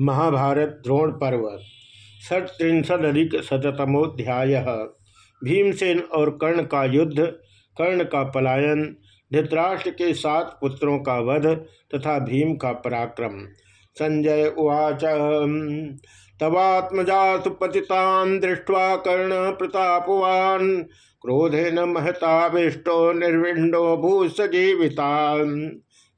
महाभारत द्रोण पर्व षट्त्रिंशदिक शतमोध्याय भीमसेन और कर्ण का युद्ध, कर्ण का पलायन, धृतराष्ट्र के सात पुत्रों का वध तथा भीम का पराक्रम। संजय उवाच तवात्मजा सुपतितान दृष्ट्वा कर्ण प्रतापवान क्रोधे न महताविष्टो निर्विंडो भूसजीविता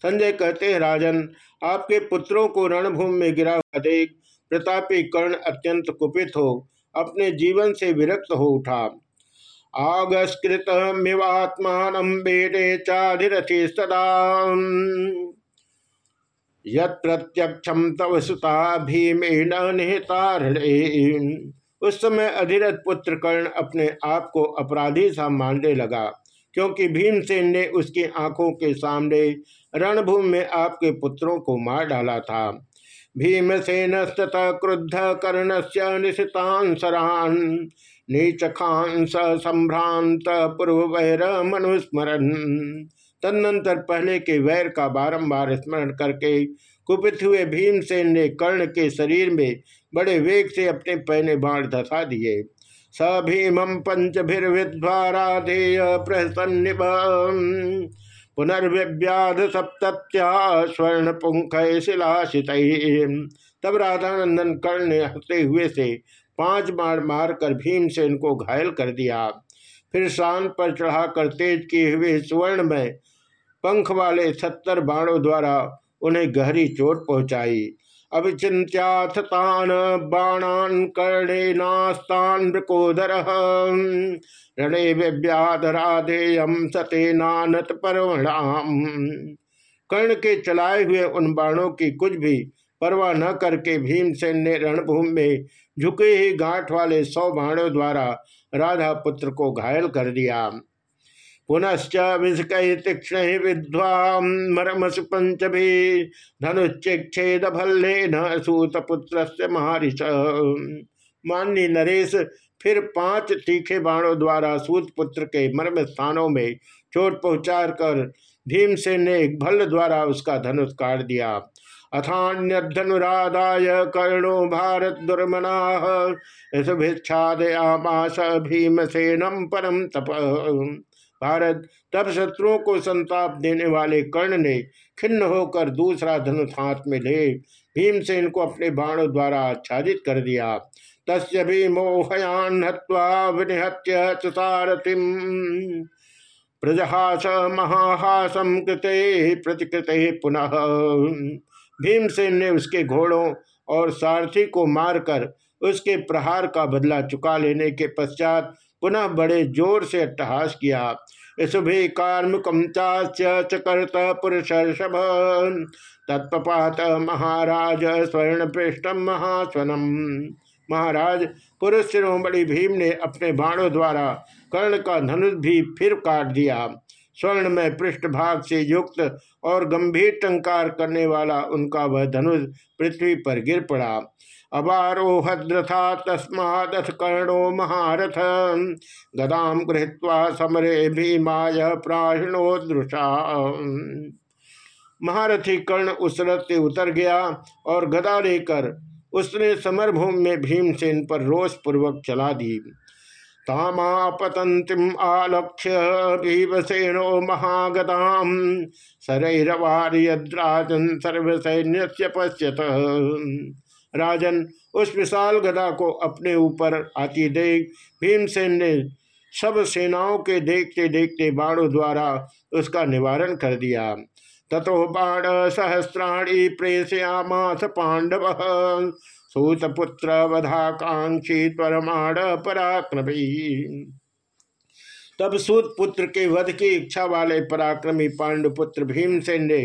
संजय कहते हैं, राजन, आपके पुत्रों को रणभूमि में गिरा हुआ देख प्रतापी कर्ण अत्यंत कुपित हो, अपने जीवन से विरक्त हो उठा। आगस्कृत मिवात्मान बेटे चाधिरथि सदा। यत्यक्षम तव सुता भीमेन उस समय अधिरथ पुत्र कर्ण अपने आप को अपराधी सा मानने लगा, क्योंकि भीमसेन ने उसकी आँखों के सामने रणभूमि में आपके पुत्रों को मार डाला था। भीमसेन क्रुद्ध कर्ण से निशितांसरान नीचखांस संभ्रांत पूर्व वैर मनुस्मरण तदनंतर पहले के वैर का बारंबार स्मरण करके कुपित हुए भीमसेन ने कर्ण के शरीर में बड़े वेग से अपने पहने बाण धसा दिए। स भीम पंचभिर्विध्वाराधेय प्रसन्निभ पुनर्व्याध सप्त्या स्वर्ण पुंख शिलाशित। तब राधानंदन कर्ण ने हँसते हुए से पाँच मार मार कर भीम से इनको घायल कर दिया। फिर शान पर चढ़ाकर तेज किए हुए स्वर्ण में पंख वाले सत्तर बाणों द्वारा उन्हें गहरी चोट पहुंचाई। अभिचिंत्याथ तान बाणान कर्णेनास्तान मृकोदर। रणेय व्याधराधेयम सतेनानत परवणाम कर्ण के चलाए हुए उन बाणों की कुछ भी परवाह न करके भीमसेन ने रणभूमि में झुके ही गांठ वाले सौ बाणों द्वारा राधा पुत्र को घायल कर दिया। पुनश्च विषक तीक्षण विद्वामरमस पंचभी धनुच्छेद भल्ले न सूतपुत्र महर्ष। मान्य नरेश, फिर पाँच तीखे बाणों द्वारा सूत पुत्र के मर्म स्थानों में चोट पहुँचा कर भीमसेन ने एक भल्ल द्वारा उसका धनुष काट दिया। अथान्यधनुराधाय कर्णो भारत दुर्मना भिक्षादयामास भीमसेनम परम तप। भारत तब शत्रुओं को संताप देने वाले कर्ण ने खिन्न होकर दूसरा धनुष हाथ में ले, भीमसेन को अपने बाणों द्वारा आच्छादित कर दिया। तस्य भी मोहयान विनिहत्य सारथिम। प्रजहास महाहासम कृते प्रतिकृत पुनः। भीमसेन ने उसके घोड़ों और सारथी को मारकर उसके प्रहार का बदला चुका लेने के पश्चात पुनः बड़े ज़ोर से अट्टहास किया। शुभे कार्मिकम चकर्त पुरुष तत्पात महाराज स्वर्ण पृष्ठम महास्वनम। महाराज, पुरुष शिरोमणि भीम ने अपने बाणों द्वारा कर्ण का धनुष भी फिर काट दिया। स्वर्ण में पृष्ठभाग से युक्त और गंभीर टंकार करने वाला उनका वह धनुष पृथ्वी पर गिर पड़ा। अबारोहद्रथा तस्मादथ कर्णो महारथ। गदाम गृहत्वा समरे भीमाय प्राहिणोदृषा महारथी कर्ण उस रथ से उतर गया और गदा लेकर उसने समरभूमि में भीमसेन पर रोष पूर्वक चला दी। तामापतंतिम आलक्ष्य भीमसेनो महागदाम। सरैरवार्यद्राजन सर्वसैन्य पश्यत। राजन उस विशाल गदा को अपने ऊपर आती देख। भीमसेन ने सब सेनाओं के देखते देखते बाणों द्वारा उसका निवारण कर दिया। तथो बाण सहस्राणी प्रेषयामास पांडव। सूतपुत्र वधाकांक्षी त्वरमाण पराक्रमी। तब सूत पुत्र के वध की इच्छा वाले पराक्रमी पांडुपुत्र भीमसेन ने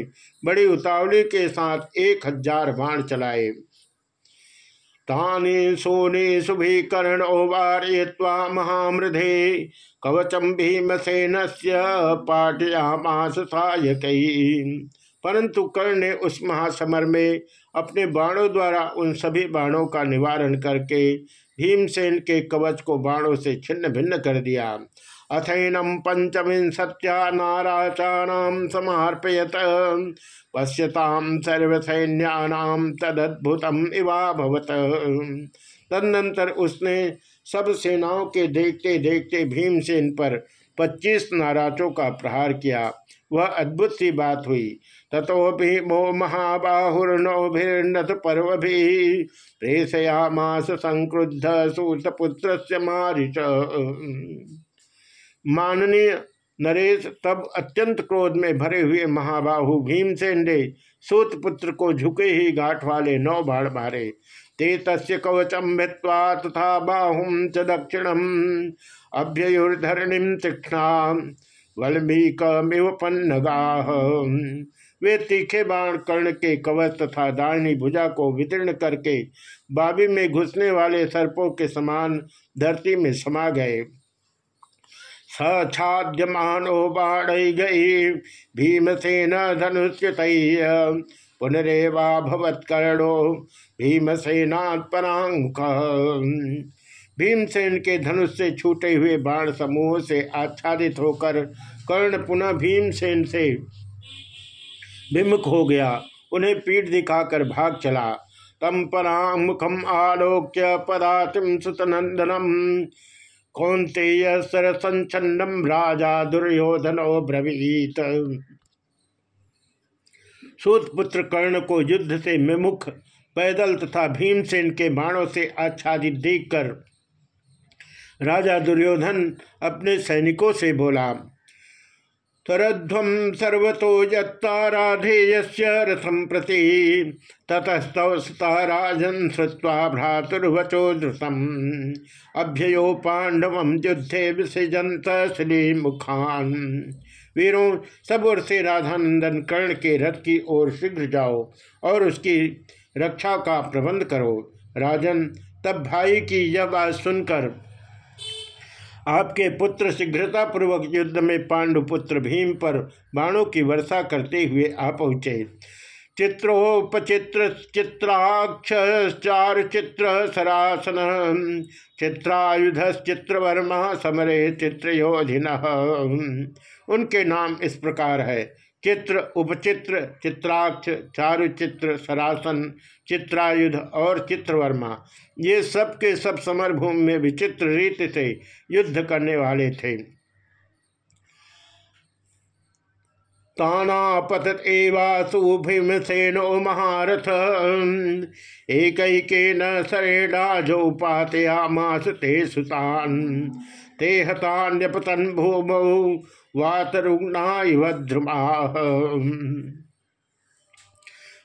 बड़ी उतावली के साथ एक हज़ार बाण चलाए। तानि सोने शुभि कर्ण महामृधे। कवचम भीमसेन से पाठयामास सायक परंतु कर्ण ने उस महासमर में अपने बाणों द्वारा उन सभी बाणों का निवारण करके भीमसेन के कवच को बाणों से छिन्न भिन्न कर दिया। अथैनम पंचविंशत्या नाराचानाम समर्पयत। पश्यताम सर्वसैन्यानाम तदद्भुतम इवाभवत तदनंतर उसने सब सेनाओं के देखते देखते भीमसेन पर पच्चीस नाराजों का प्रहार किया। वह अद्भुत सी बात हुई। तथो भीमो महाबाहुर्नौभिर्नथ पर्व भी प्रेषयामास संक्रुद्ध सूतपुत्र से मारिच। माननीय नरेश तब अत्यंत क्रोध में भरे हुए महाबाहु भीमसेन ने सूत पुत्र को झुके ही गांठ वाले नौ बाढ़ मारे। ते तस् कवचम भित्वा तथा बाहुम च दक्षिणम अभ्युर्धरणिम तीक्षणा वल्मीकमिव पन्नगाह वे तीखे बाण कर्ण के कवच तथा दाहिनी भुजा को वितीर्ण करके बाबी में घुसने वाले सर्पों के समान धरती में समा गए। सछाद्यमानो बाण गई भीमसेन धनुष्यत पुनरेवा भवत्कर्णो भीमसेनात्परांक भीमसेन के धनुष से छूटे हुए बाण समूह से आच्छादित होकर कर्ण पुनः भीमसेन से विमुख हो गया। उन्हें पीठ दिखाकर भाग चला। तम परांग मुखम आलोक्य पदातिम सुतनंदनम। कौंतेय सरसंचन्नम राजा दुर्योधनो ब्रवीत। सूतपुत्र कर्ण को युद्ध से विमुख, पैदल तथा भीमसेन के बाणों से आच्छादित देखकर राजा दुर्योधन अपने सैनिकों से बोला तरध्वम सर्वतो यत्ताराधेय रथम प्रति। ततस्तवस्ता राजन श्रुवा भ्रातुर्वचो धृतम। अभ्ययो पांडव युद्धे विसृजंत श्री मुखान वीरों, सब ओर से राधानंदन कर्ण के रथ की ओर शीघ्र जाओ और उसकी रक्षा का प्रबंध करो। राजन, तब भाई की यह बात सुनकर आपके पुत्र शीघ्रतापूर्वक युद्ध में पांडुपुत्र भीम पर बाणों की वर्षा करते हुए आ पहुँचे। चित्रोपचित्र चित्राक्षार चित्र सरासन चित्रायुध चित्रवर्मा समरे चित्रयोधिन। उनके नाम इस प्रकार है। चित्र उपचित्र चित्राक्ष चारुचित्र सरासन चित्रायुध और चित्रवर्मा, ये सब के सब समरभूमि में विचित्र रीति से युद्ध करने वाले थे। तानापत एवासु भीमसेनो महारथ। एक न सरेणाजो पातयामास ते सुतान। ते हतान्यपतन भूमौ वातरुग्ना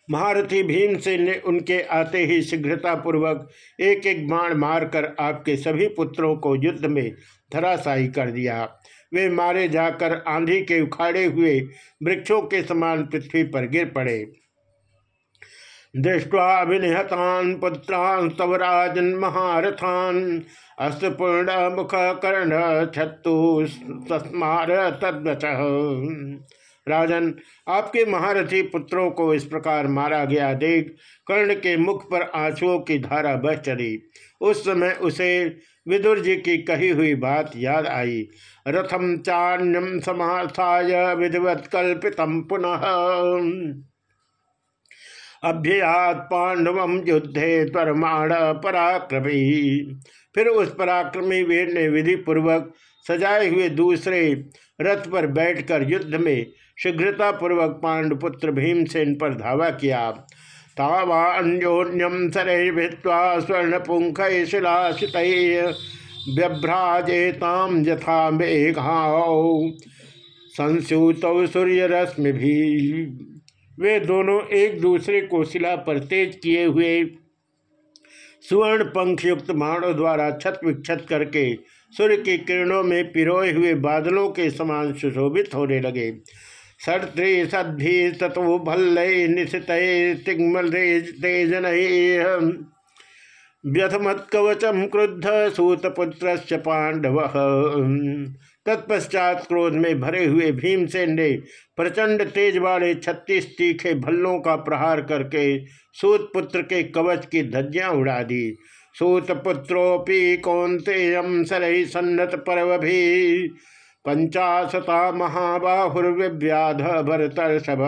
महारथी भीमसेन ने उनके आते ही शीघ्रता पूर्वक एक एक बाण मारकर आपके सभी पुत्रों को युद्ध में धराशायी कर दिया। वे मारे जाकर आंधी के उखाड़े हुए वृक्षों के समान पृथ्वी पर गिर पड़े। दृष्टवा विनिहतान पुत्रान तव राजन महारथान अस्तपूर्ण मुख कर्ण छत्तु तस्मार तद्वच राजन, आपके महारथी पुत्रों को इस प्रकार मारा गया देख कर्ण के मुख पर आंसुओं की धारा बह चली। उस समय उसे विदुर जी की कही हुई बात याद आई। रथम चान्यम समासाय विधिवत कल्पितम पुनः। अभ्यात पांडव युद्धे परमाण पराक्रमी। फिर उस पराक्रमी वीर ने विधि पूर्वक सजाए हुए दूसरे रथ पर बैठकर युद्ध में शीघ्रता पूर्वक पांडुपुत्र भीमसेन पर धावा किया। तावान्योन्यम सरे भित्वा स्वर्ण पुंख शिलाशित व्यभ्राजेताम यथा मेघाओ संस्यूत सूर्य रश्मि भी। वे दोनों एक दूसरे को शिला पर तेज किए हुए सुवर्ण पंख युक्त बाणों द्वारा छत विक्षत करके सूर्य की किरणों में पिरोए हुए बादलों के समान सुशोभित होने लगे। सड़त्रे सद्धि ततो भल्ल निशित तेजन व्यथमत कवचम क्रुद्ध सूतपुत्र पांडव तत्पश्चात क्रोध में भरे हुए भीमसेन ने प्रचंड तेज वाले छत्तीस तीखे भल्लों का प्रहार करके सूतपुत्र के कवच की धज्जियाँ उड़ा दी। सूतपुत्रोपि कौंतेयम सरही सन्नत पर्व भी पंचाशता महाबाहुर्व्याध भरतर्षभ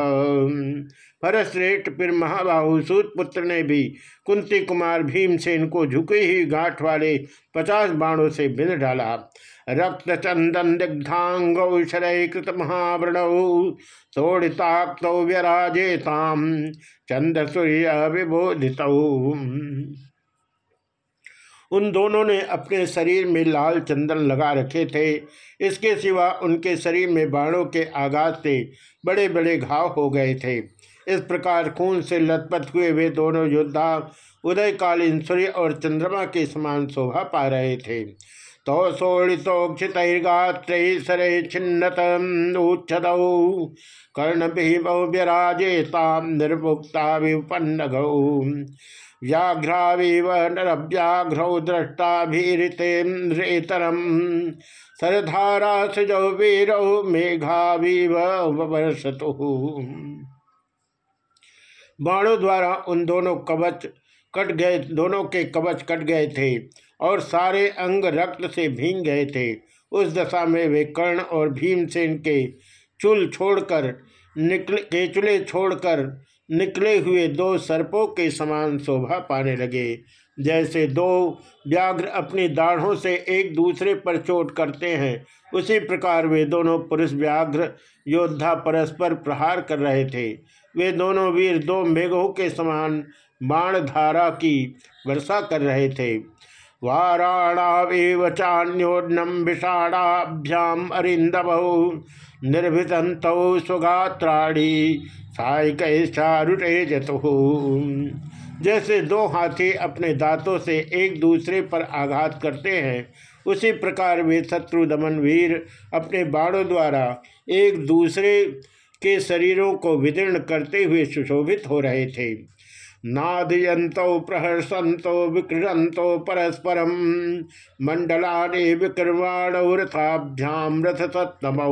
भरतश्रेष्ठ फिर महाबाहु सूत पुत्र ने भी कुंती कुमार भीमसेन को झुके ही गांठ वाले पचास बाणों से बिन डाला। रक्त चंदन दिग्धांगौ कृत महावृणौ, सोड़िताक्त व्यराजेताम चंद्र सूर्य विबोधित उन दोनों ने अपने शरीर में लाल चंदन लगा रखे थे। इसके सिवा उनके शरीर में बाणों के आघात से बड़े बड़े घाव हो गए थे। इस प्रकार खून से लथपथ हुए वे दोनों योद्धा उदयकालीन सूर्य और चंद्रमा के समान शोभा पा रहे थे। तो शोणितोक्षितर्गात्रे सरे कर्ण व्यराजेताम निर्मुक्ता व्याघ्रावीव नरव्याघ्रौ सरधारा सजौ वीरौ मेघावीव वर्षतु बाणों द्वारा उन दोनों कवच कट गए, दोनों के कवच कट गए थे और सारे अंग रक्त से भींग गए थे। उस दशा में वे कर्ण और भीमसेन के चुल छोड़कर निकले, केचुले छोड़कर निकले हुए दो सर्पों के समान शोभा पाने लगे। जैसे दो व्याघ्र अपनी दाढ़ों से एक दूसरे पर चोट करते हैं, उसी प्रकार वे दोनों पुरुष व्याघ्र योद्धा परस्पर प्रहार कर रहे थे। वे दोनों वीर दो मेघों के समान बाण धारा की वर्षा कर रहे थे। वाराणावेव चान्योन्नम विषाणाभ्याम अरिंदव निर्भितंत स्वगात्राणी सायकैश्चारुटे जतु। जैसे दो हाथी अपने दांतों से एक दूसरे पर आघात करते हैं, उसी प्रकार वे शत्रु दमन वीर अपने बाणों द्वारा एक दूसरे के शरीरों को विदीर्ण करते हुए सुशोभित हो रहे थे। नादयंतो प्रहर्षंतो विकृतो परस्परम। मंडलाने विक्रमाणौ रथाभ्याम रथ सत्तमौ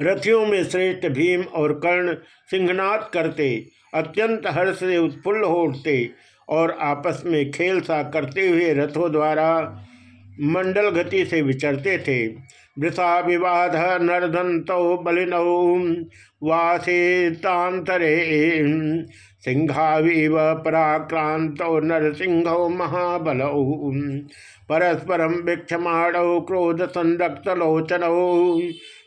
रथियों में श्रेष्ठ भीम और कर्ण सिंहनाथ करते, अत्यंत हर्ष से उत्फुल्ल हो उठते और आपस में खेल सा करते हुए रथों द्वारा मंडल गति से विचरते थे। वृषा विवाद नरदंतौ बलिनौ वासेतांतरे सिंहावीव पराक्रांत नरसिंह महाबल। परस्परम वीक्षमाणौ क्रोध संरक्तलोचनौ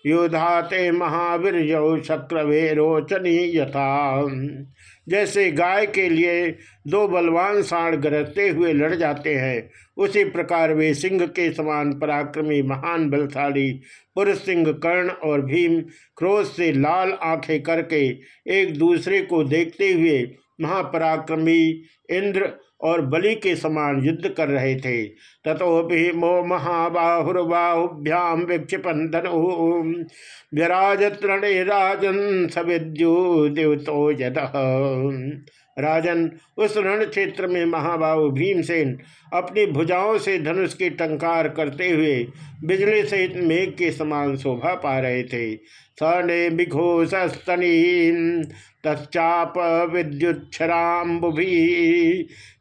युधाते महावीर शक्रवे रोचनीयता जैसे गाय के लिए दो बलवान साण गरजते हुए लड़ जाते हैं, उसी प्रकार वे सिंह के समान पराक्रमी, महान, बलशाली पुरुष सिंह, कर्ण और भीम क्रोध से लाल आँखें करके एक दूसरे को देखते हुए महापराक्रमी इंद्र और बलि के समान युद्ध कर रहे थे। तथो भीमो महाबाहुर्बाहुभ्याम विक्षिपन धनु विराजत्रणे राजन सविद्यु देवतो यद। राजन, उस रण क्षेत्र में महाबाहु भीमसेन अपनी भुजाओं से धनुष की टंकार करते हुए बिजली सहित मेघ के समान शोभा पा रहे थे। सने बिघोषस्तनी तश्चाप विद्युच्छराम्बुभि,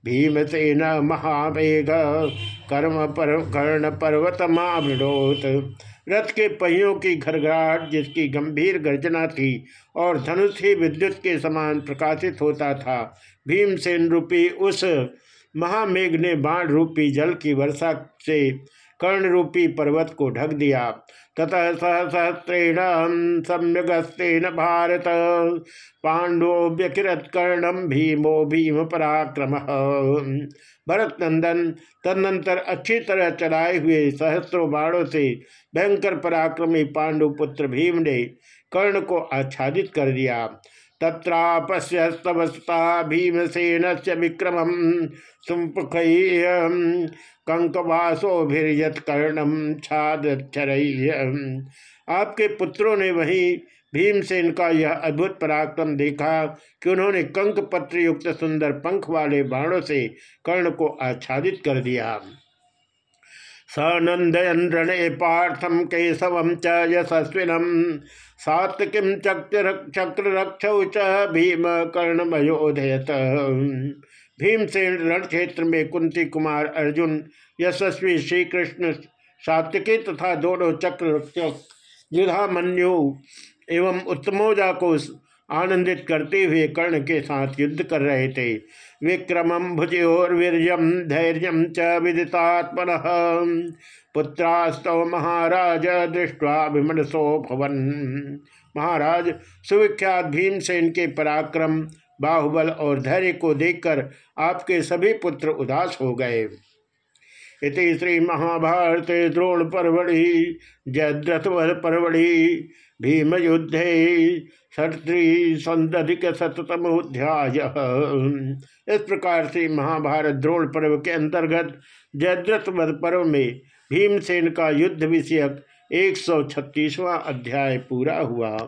भीमसेन महामेघ कर्म पर कर्ण पर्वत मावृणोत रथ के पहियों की घरघराहट जिसकी गंभीर गर्जना थी और धनुष ही विद्युत के समान प्रकाशित होता था, भीमसेन रूपी उस महामेघ ने बाण रूपी जल की वर्षा से कर्ण रूपी पर्वत को ढक दिया। ततः सहस्रेण सम्यगस्तेन भारत। पांडो व्यकिरत कर्णम भीमो भीम पराक्रम भरत नंदन तदनंतर अच्छी तरह चलाए हुए सहस्त्रों बाणों से भयंकर पराक्रमी पांडुपुत्र भीम ने कर्ण को आच्छादित कर दिया। तत्रापस्यस्तवस्ता भीमसेन से विक्रम सुमुख कंकवासोभिर्यत कर्णम छाद आपके पुत्रों ने वही भीमसेन का यह अद्भुत पराक्रम देखा कि उन्होंने कंक पत्र युक्त सुंदर पंख वाले बाणों से कर्ण को आच्छादित कर दिया। सनंदयन रणे पार्थम केशव च यशस्विनम सात्विकीम चक्र चक्र रक्ष भीम कर्णमयोधयत। भीमसेन रण क्षेत्र में कुंती कुमार अर्जुन, यशस्वी श्री कृष्ण सात्विकी तथा दोनों चक्र युधामन्यु एवं उत्तमोजा को आनंदित करते हुए कर्ण के साथ युद्ध कर रहे थे। विक्रमम भुजोर्वीर्यम धैर्य च विदितात्मन। पुत्रास्तव महाराज दृष्टवा भवन। महाराज, सुविख्यात भीमसेन के पराक्रम, बाहुबल और धैर्य को देखकर आपके सभी पुत्र उदास हो गए। इति श्री महाभारत द्रोण परवड़ी जयद्रथ परवड़ी भीम युद्धे षट्री शतम शतमोध्याय इस प्रकार से महाभारत द्रोण पर्व के अंतर्गत जयद्रथ वध पर्व में भीमसेन का युद्ध विषयक एक सौ अध्याय पूरा हुआ।